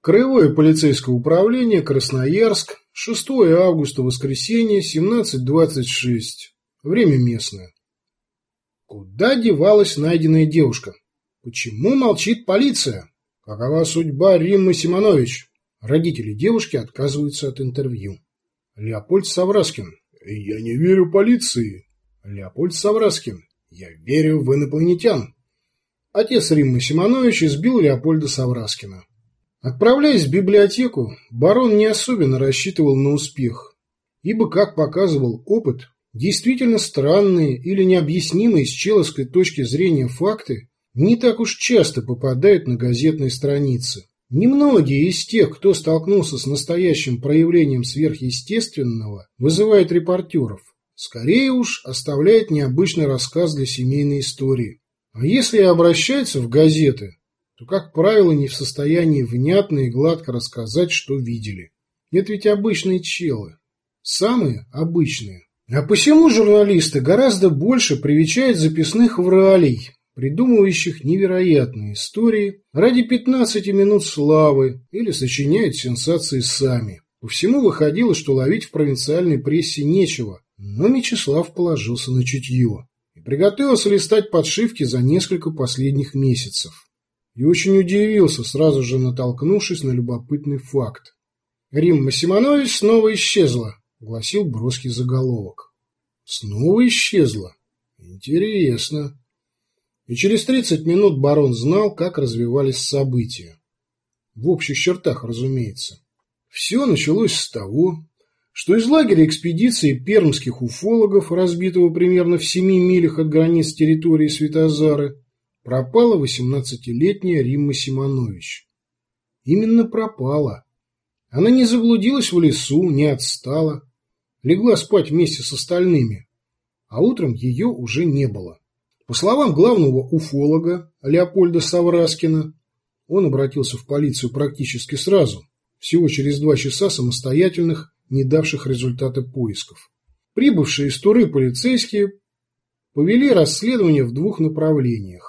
Краевое полицейское управление, Красноярск, 6 августа, воскресенье, 17.26. Время местное. Куда девалась найденная девушка? Почему молчит полиция? Какова судьба Риммы Симонович? Родители девушки отказываются от интервью. Леопольд Савраскин. Я не верю полиции. Леопольд Савраскин. Я верю в инопланетян. Отец Риммы Симонович избил Леопольда Савраскина. Отправляясь в библиотеку, барон не особенно рассчитывал на успех, ибо, как показывал опыт, действительно странные или необъяснимые с человской точки зрения факты не так уж часто попадают на газетные страницы. Немногие из тех, кто столкнулся с настоящим проявлением сверхъестественного, вызывают репортеров. Скорее уж оставляет необычный рассказ для семейной истории. А если и обращаются в газеты, то, как правило, не в состоянии внятно и гладко рассказать, что видели. Это ведь обычные челы. Самые обычные. А посему журналисты гораздо больше привечают записных вралей, придумывающих невероятные истории ради 15 минут славы или сочиняют сенсации сами. По всему выходило, что ловить в провинциальной прессе нечего, но Мечислав положился на чутье и приготовился листать подшивки за несколько последних месяцев и очень удивился, сразу же натолкнувшись на любопытный факт. «Римма Симонович снова исчезла», — гласил броский заголовок. «Снова исчезла? Интересно». И через тридцать минут барон знал, как развивались события. В общих чертах, разумеется. Все началось с того, что из лагеря экспедиции пермских уфологов, разбитого примерно в семи милях от границ территории Светозары, пропала восемнадцатилетняя Римма Симонович. Именно пропала. Она не заблудилась в лесу, не отстала, легла спать вместе с остальными, а утром ее уже не было. По словам главного уфолога Леопольда Савраскина, он обратился в полицию практически сразу, всего через два часа самостоятельных, не давших результата поисков. Прибывшие из Туры полицейские повели расследование в двух направлениях.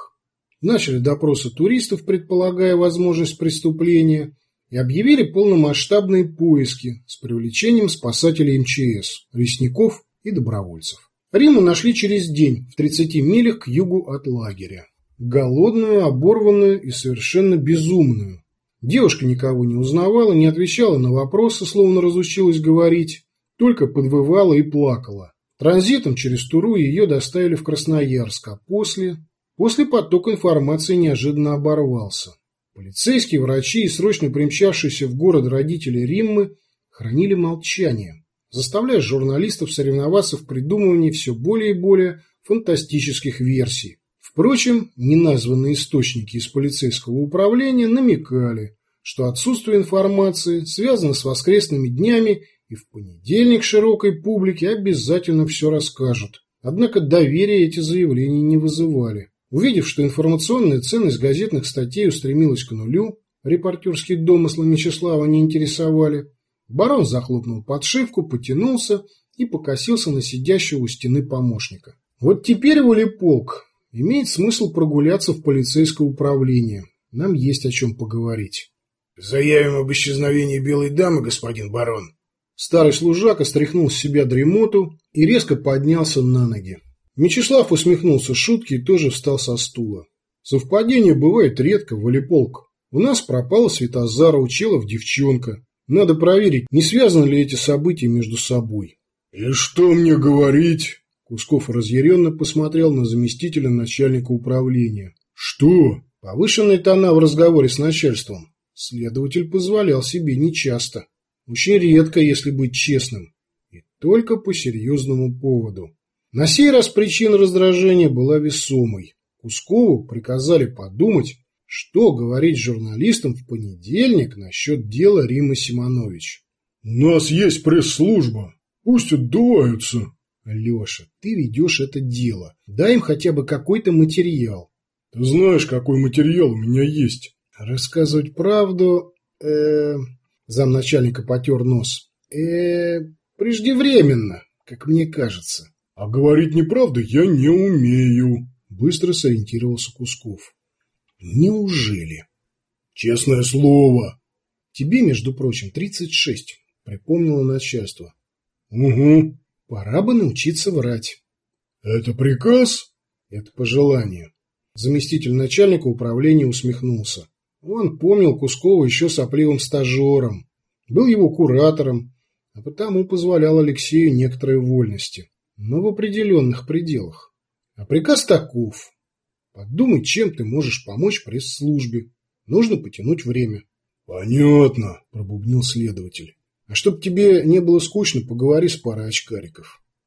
Начали допросы туристов, предполагая возможность преступления, и объявили полномасштабные поиски с привлечением спасателей МЧС, лесников и добровольцев. Риму нашли через день в 30 милях к югу от лагеря. Голодную, оборванную и совершенно безумную. Девушка никого не узнавала, не отвечала на вопросы, словно разучилась говорить, только подвывала и плакала. Транзитом через Туру ее доставили в Красноярск, а после После поток информации неожиданно оборвался. Полицейские, врачи и срочно примчавшиеся в город родители Риммы хранили молчание, заставляя журналистов соревноваться в придумывании все более и более фантастических версий. Впрочем, неназванные источники из полицейского управления намекали, что отсутствие информации связано с воскресными днями и в понедельник широкой публике обязательно все расскажут. Однако доверия эти заявления не вызывали. Увидев, что информационная ценность газетных статей устремилась к нулю, репортерские домыслы Мечислава не интересовали, барон захлопнул подшивку, потянулся и покосился на сидящего у стены помощника. Вот теперь, волеполк, имеет смысл прогуляться в полицейское управление. Нам есть о чем поговорить. Заявим об исчезновении белой дамы, господин барон. Старый служака стряхнул с себя дремоту и резко поднялся на ноги. Мечислав усмехнулся шутки и тоже встал со стула. Совпадение бывает редко, Валиполк. У нас пропала Светозара, учила в девчонка. Надо проверить, не связаны ли эти события между собой. «И что мне говорить?» Кусков разъяренно посмотрел на заместителя начальника управления. «Что?» Повышенные тона в разговоре с начальством. Следователь позволял себе нечасто. Очень редко, если быть честным. И только по серьезному поводу. На сей раз причина раздражения была весомой. Кускову приказали подумать, что говорить журналистам в понедельник насчет дела Римы Симонович. «У нас есть пресс-служба. Пусть отдуваются». «Леша, ты ведешь это дело. Дай им хотя бы какой-то материал». «Ты знаешь, какой материал у меня есть». «Рассказывать правду...» э Замначальника потер нос. э Преждевременно, как мне кажется. А говорить неправду я не умею. Быстро сориентировался Кусков. Неужели? Честное слово. Тебе, между прочим, 36, припомнило начальство. Угу. Пора бы научиться врать. Это приказ? Это пожелание. Заместитель начальника управления усмехнулся. Он помнил Кускова еще сопливым стажером, был его куратором, а потому позволял Алексею некоторые вольности, но в определенных пределах. А приказ таков. Подумай, чем ты можешь помочь пресс-службе. Нужно потянуть время. Понятно, пробубнил следователь. А чтоб тебе не было скучно, поговори с парой очкариков.